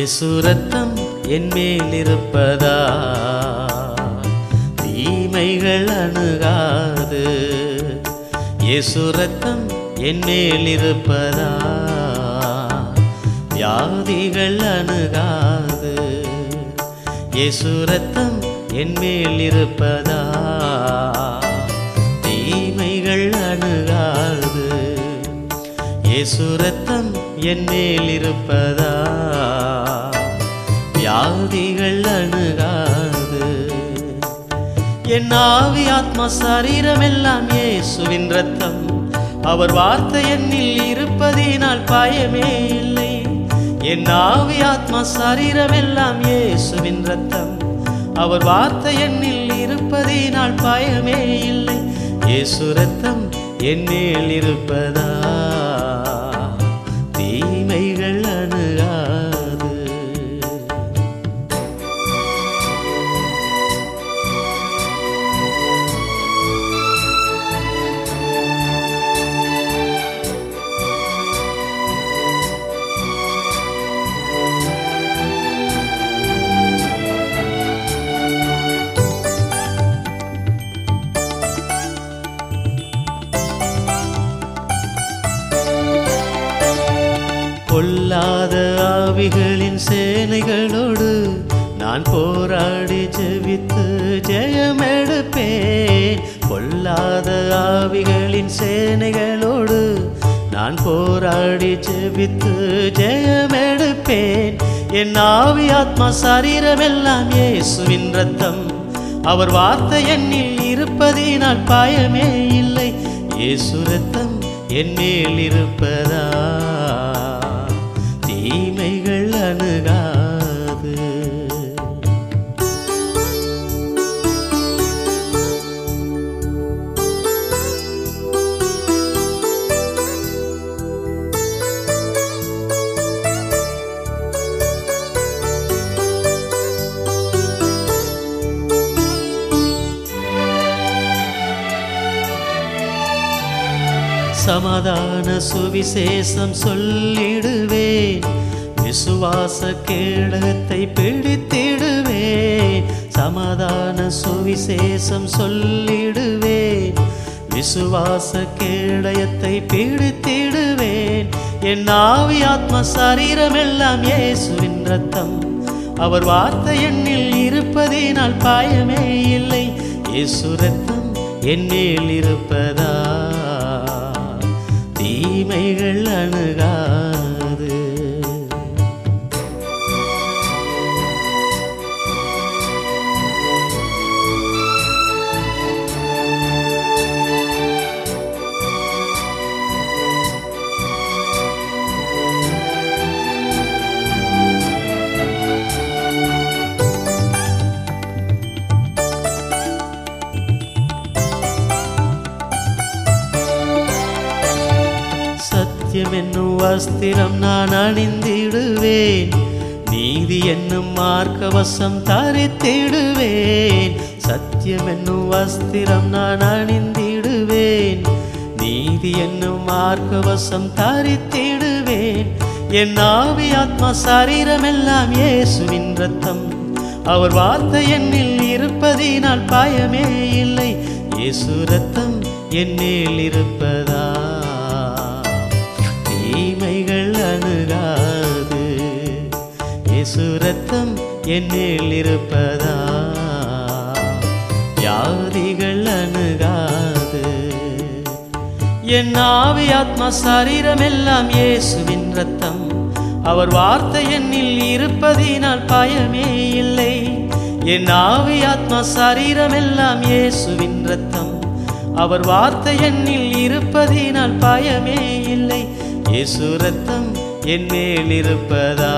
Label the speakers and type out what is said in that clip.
Speaker 1: இயேசு ரத்தம் என் மேல் இருப்பதா? தீமைகள் அணுகாது. இயேசு ரத்தம் என் மேல் இருப்பதா? வியாதிகள் அணுகாது. இயேசு ரத்தம் என் மேல் இருப்பதா? தீமைகள் அணுகாது. இயேசு ரத்தம் என் மேல் இருப்பதா? வியாதிகள் அணுகாது. என் ஆவி ஆத்மா சரீரமெல்லாம் இயேசுவின் ரத்தம் அவர் வார்த்தை என்னில் இருப்பதினால் பயமே இல்லை. என் ஆவி ஆத்மா சரீரமெல்லாம் இயேசுவின் ரத்தம் அவர் வார்த்தை என்னில் இருப்பதினால் பயமே இல்லை. இயேசு ரத்தம் என்னில் இருப்பதா? பொல்லாத ஆவிகளின் சேனைகளோடு நான் போராடி ஜெபித்து ஜெயமெடுப்பேன். பொல்லாத ஆவிகளின் சேனைகளோடு நான் போராடி ஜெபித்து ஜெயமெடுப்பேன். என் ஆவி ஆத்மா சரீரமெல்லாம் இயேசுவின் ரத்தம் அவர் வார்த்தை என்னில் இருப்பதினால் பயமே இல்லை. இயேசு ரத்தம் என் மேல் இருப்பதா? சமாதான சுவிசேஷம் சொல்லிடுவேன் விசுவாச கேடகத்தை பிடித்திடுவேன் சமாதான சுவிசேஷம் சொல்லிடுவேன் விசுவாச கேடயத்தை பிடித்திடுவேன் என் ஆவி ஆத்ம சரீரமெல்லாம் இயேசுவின் ரத்தம் அவர் வார்த்தை என்னில் இருப்பதினால் பாயமே இல்லை. இயேசு ரத்தம் என் மேல் இருப்பதா? தீமைகள் அணுகா சத்தியம் என்னும் வஸ்திரம் நான் அணிந்திடுவேன். நீதி என்னும் மார்க்கவசம் தரித்திடுவேன். சத்தியம் என்னும் வஸ்திரம் நான் அணிந்திடுவேன். நீதி என்னும் மார்க்கவசம் தரித்திடுவேன். என் ஆவி ஆத்மா சரீரமெல்லாம் இயேசுவின் ரத்தம் அவர் வார்த்தை என்னில் இருப்பதினால் பயமே இல்லை. இயேசு ரத்தம் என்னில் இருப்பதா? இயேசு ரத்தம் என்னில் இருப்பதா? வியாதிகள் அணுகாது. என் ஆவி ஆத்மா சரீரமெல்லாம் இயேசுவின் ரத்தம் அவர் வார்த்தை என்னில் இருப்பதினால் பயமே இல்லை. என் ஆவி ஆத்மா சரீரமெல்லாம் இயேசுவின் ரத்தம் அவர் வார்த்தை என்னில் இருப்பதினால் பயமே இல்லை. இயேசு ரத்தம் என் மேல் இருப்பதா?